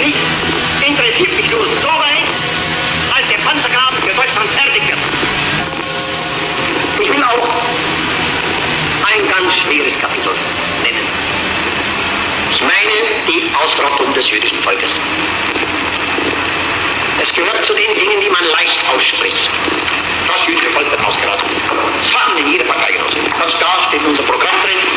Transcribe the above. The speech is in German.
Nicht, interessiert mich nur so weit, als der Panzergraben für Deutschland fertig wird. Ich will auch ein ganz schweres Kapitel nennen. Ich meine die Ausrottung des jüdischen Volkes. Es gehört zu den Dingen, die man leicht ausspricht. Das jüdische Volk wird ausgerottet. Das haben in jeder Partei genossen. Das darf steht unser Programm drin.